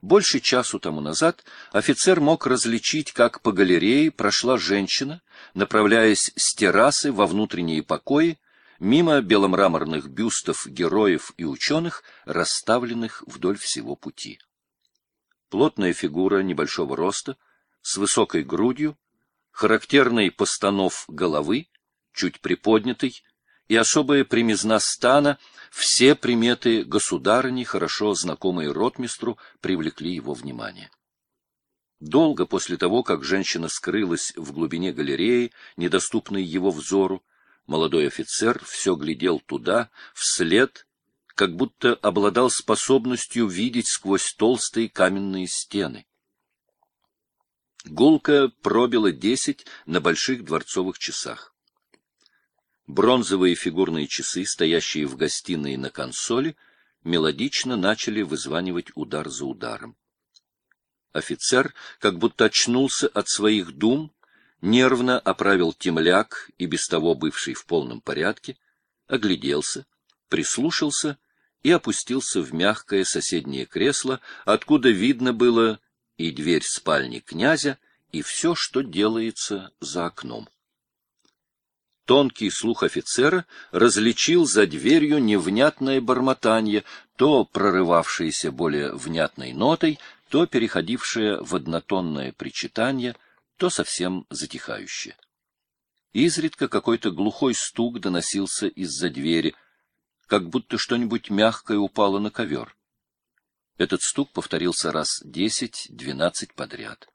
Больше часу тому назад офицер мог различить, как по галерее прошла женщина, направляясь с террасы во внутренние покои, мимо беломраморных бюстов героев и ученых, расставленных вдоль всего пути. Плотная фигура небольшого роста, с высокой грудью, характерный постанов головы, чуть приподнятый, и особая примизна стана, все приметы государыни, хорошо знакомые ротмистру, привлекли его внимание. Долго после того, как женщина скрылась в глубине галереи, недоступной его взору, молодой офицер все глядел туда, вслед, как будто обладал способностью видеть сквозь толстые каменные стены. Гулка пробила десять на больших дворцовых часах. Бронзовые фигурные часы, стоящие в гостиной на консоли, мелодично начали вызванивать удар за ударом. Офицер как будто очнулся от своих дум, нервно оправил темляк, и без того бывший в полном порядке, огляделся, прислушался и опустился в мягкое соседнее кресло, откуда видно было и дверь спальни князя, и все, что делается за окном. Тонкий слух офицера различил за дверью невнятное бормотание, то прорывавшееся более внятной нотой, то переходившее в однотонное причитание, то совсем затихающее. Изредка какой-то глухой стук доносился из-за двери, как будто что-нибудь мягкое упало на ковер. Этот стук повторился раз десять-двенадцать подряд.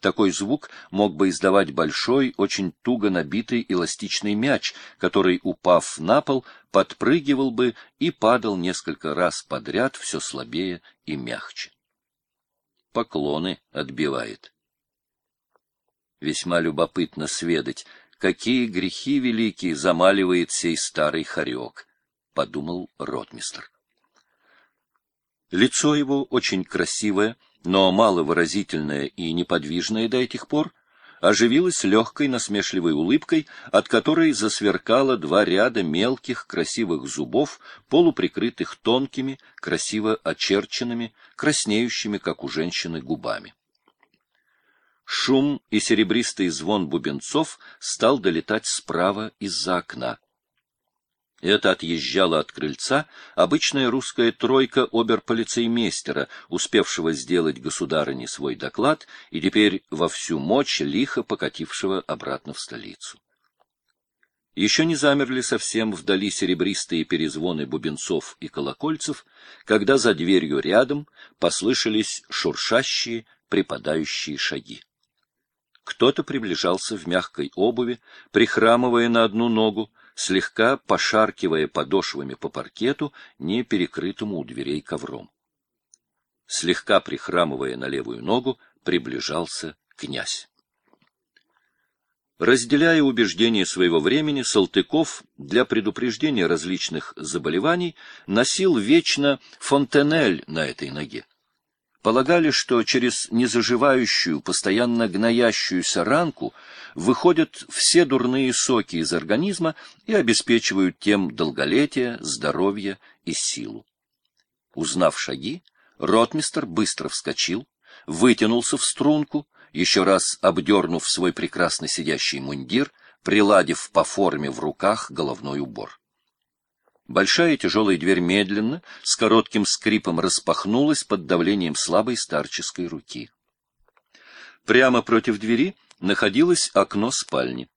Такой звук мог бы издавать большой, очень туго набитый эластичный мяч, который, упав на пол, подпрыгивал бы и падал несколько раз подряд все слабее и мягче. Поклоны отбивает. Весьма любопытно сведать, какие грехи великие замаливает сей старый хорек, — подумал ротмистр. Лицо его очень красивое, но маловыразительная и неподвижная до этих пор, оживилась легкой насмешливой улыбкой, от которой засверкало два ряда мелких красивых зубов, полуприкрытых тонкими, красиво очерченными, краснеющими, как у женщины, губами. Шум и серебристый звон бубенцов стал долетать справа из-за окна. Это отъезжала от крыльца обычная русская тройка оберполицеймейстера, успевшего сделать государыне свой доклад и теперь во всю мощь лихо покатившего обратно в столицу. Еще не замерли совсем вдали серебристые перезвоны бубенцов и колокольцев, когда за дверью рядом послышались шуршащие, припадающие шаги. Кто-то приближался в мягкой обуви, прихрамывая на одну ногу, слегка пошаркивая подошвами по паркету, не перекрытому у дверей ковром. Слегка прихрамывая на левую ногу, приближался князь. Разделяя убеждения своего времени, Салтыков для предупреждения различных заболеваний носил вечно фонтенель на этой ноге полагали, что через незаживающую, постоянно гноящуюся ранку выходят все дурные соки из организма и обеспечивают тем долголетие, здоровье и силу. Узнав шаги, ротмистер быстро вскочил, вытянулся в струнку, еще раз обдернув свой прекрасно сидящий мундир, приладив по форме в руках головной убор. Большая тяжелая дверь медленно, с коротким скрипом распахнулась под давлением слабой старческой руки. Прямо против двери находилось окно спальни.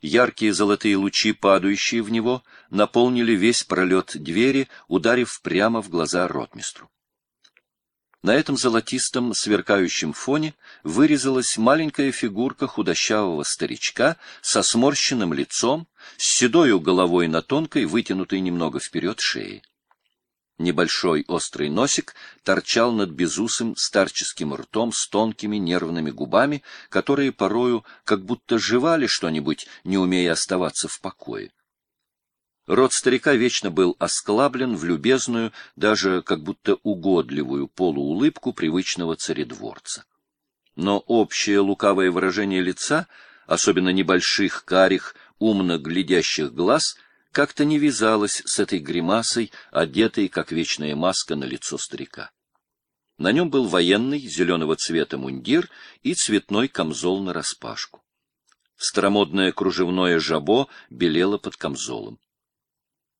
Яркие золотые лучи, падающие в него, наполнили весь пролет двери, ударив прямо в глаза ротмистру. На этом золотистом сверкающем фоне вырезалась маленькая фигурка худощавого старичка со сморщенным лицом, с седою головой на тонкой, вытянутой немного вперед шее. Небольшой острый носик торчал над безусым старческим ртом с тонкими нервными губами, которые порою как будто жевали что-нибудь, не умея оставаться в покое. Рот старика вечно был осклаблен в любезную, даже как будто угодливую полуулыбку привычного царедворца. Но общее лукавое выражение лица, особенно небольших, карих, умно глядящих глаз, как-то не вязалось с этой гримасой, одетой, как вечная маска, на лицо старика. На нем был военный зеленого цвета мундир и цветной камзол нараспашку. Старомодное кружевное жабо белело под камзолом.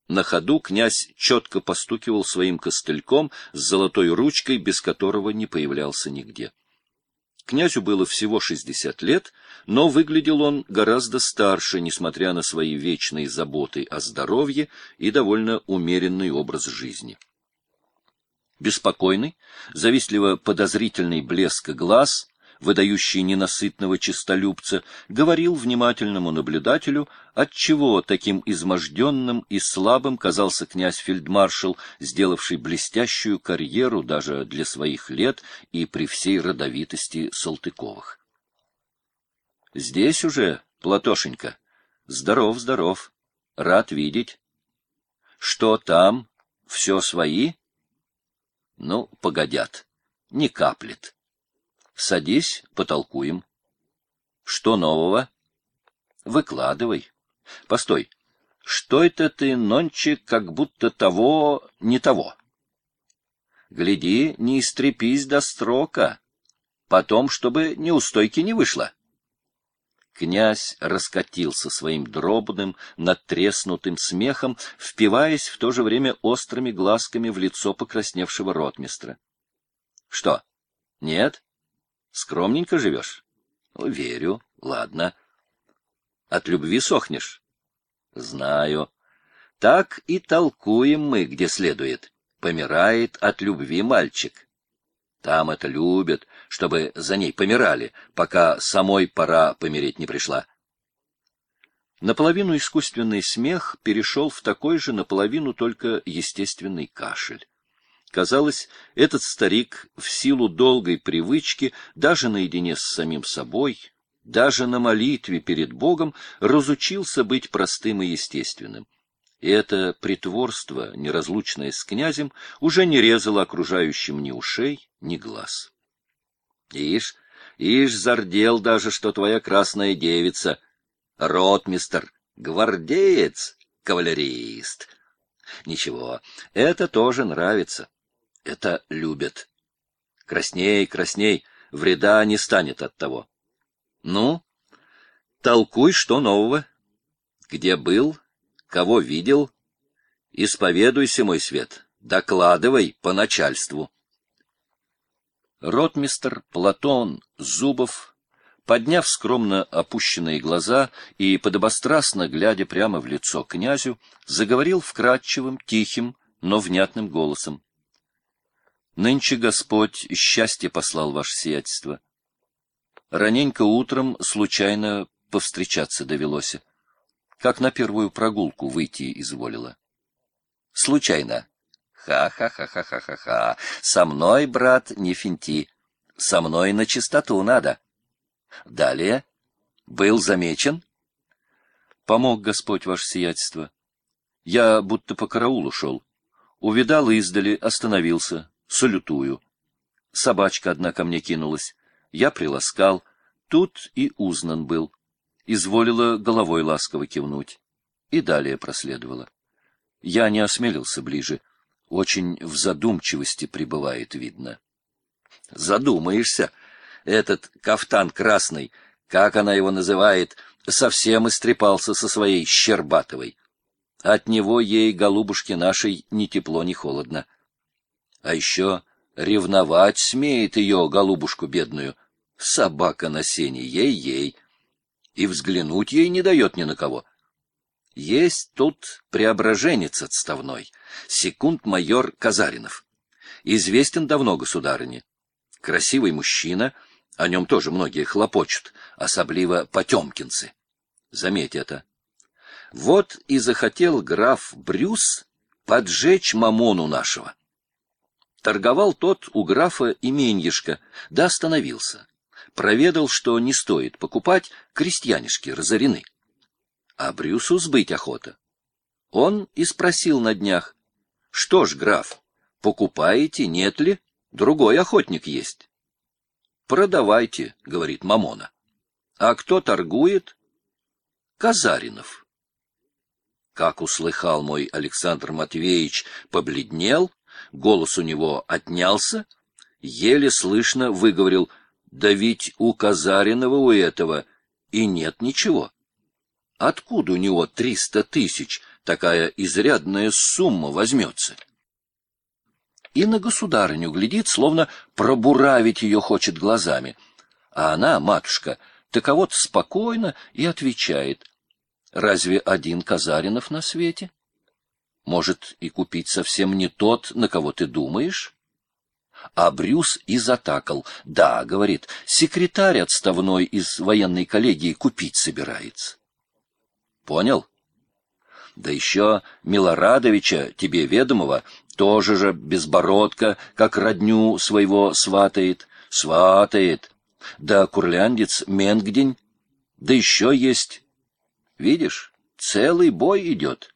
На ходу князь четко постукивал своим костыльком с золотой ручкой, без которого не появлялся нигде. Князю было всего шестьдесят лет, но выглядел он гораздо старше, несмотря на свои вечные заботы о здоровье и довольно умеренный образ жизни. Беспокойный, завистливо подозрительный блеск глаз, выдающий ненасытного честолюбца, говорил внимательному наблюдателю, отчего таким изможденным и слабым казался князь-фельдмаршал, сделавший блестящую карьеру даже для своих лет и при всей родовитости Салтыковых. — Здесь уже, Платошенька. Здоров, здоров. Рад видеть. Что там? Все свои? Ну, погодят. Не каплет. Садись, потолкуем. Что нового? Выкладывай. Постой. Что это ты, нонче, как будто того, не того? Гляди, не истрепись до строка. Потом, чтобы неустойки не вышло. Князь раскатился своим дробным, надтреснутым смехом, впиваясь в то же время острыми глазками в лицо покрасневшего ротмистра. — Что? Нет? Скромненько живешь? Верю. Ладно. От любви сохнешь? Знаю. Так и толкуем мы, где следует. Помирает от любви мальчик. Там это любят, чтобы за ней помирали, пока самой пора помереть не пришла. Наполовину искусственный смех перешел в такой же наполовину только естественный кашель. Казалось, этот старик в силу долгой привычки, даже наедине с самим собой, даже на молитве перед Богом, разучился быть простым и естественным. И это притворство, неразлучное с князем, уже не резало окружающим ни ушей, ни глаз. Ишь, ишь, зардел даже, что твоя красная девица, ротмистер, гвардеец, кавалерист. Ничего, это тоже нравится это любят. Красней, красней, вреда не станет от того. Ну, толкуй, что нового. Где был, кого видел? Исповедуйся, мой свет, докладывай по начальству. Ротмистер Платон Зубов, подняв скромно опущенные глаза и подобострастно глядя прямо в лицо князю, заговорил вкрадчивым, тихим, но внятным голосом. Нынче Господь счастье послал ваше сиятельство. Раненько утром случайно повстречаться довелось. Как на первую прогулку выйти изволила. Случайно. Ха-ха-ха-ха-ха-ха. Со мной, брат, не финти. Со мной на чистоту надо. Далее. Был замечен? Помог Господь ваше сиятельство. Я будто по караулу шел. Увидал издали, остановился салютую. Собачка одна ко мне кинулась. Я приласкал. Тут и узнан был. Изволила головой ласково кивнуть. И далее проследовала. Я не осмелился ближе. Очень в задумчивости пребывает, видно. Задумаешься. Этот кафтан красный, как она его называет, совсем истрепался со своей Щербатовой. От него ей, голубушке нашей, ни тепло, ни холодно. А еще ревновать смеет ее, голубушку бедную. Собака на сене, ей-ей. И взглянуть ей не дает ни на кого. Есть тут преображенец отставной, секунд-майор Казаринов. Известен давно государыне. Красивый мужчина, о нем тоже многие хлопочут, особливо потемкинцы. Заметь это. Вот и захотел граф Брюс поджечь мамону нашего. Торговал тот у графа именьишко, да остановился. Проведал, что не стоит покупать, крестьянишки разорены. А Брюсу сбыть охота. Он и спросил на днях, что ж, граф, покупаете, нет ли? Другой охотник есть. Продавайте, говорит Мамона. А кто торгует? Казаринов. Как услыхал мой Александр Матвеевич, побледнел, голос у него отнялся, еле слышно выговорил, да ведь у Казаринова у этого и нет ничего. Откуда у него триста тысяч, такая изрядная сумма возьмется? И на государыню глядит, словно пробуравить ее хочет глазами. А она, матушка, таково-то спокойно и отвечает. Разве один Казаринов на свете? Может, и купить совсем не тот, на кого ты думаешь? А Брюс и затакал. Да, говорит, секретарь отставной из военной коллегии купить собирается. Понял? Да еще Милорадовича, тебе ведомого, тоже же безбородка, как родню своего сватает. Сватает. Да курляндец Менгдень. Да еще есть. Видишь, целый бой идет.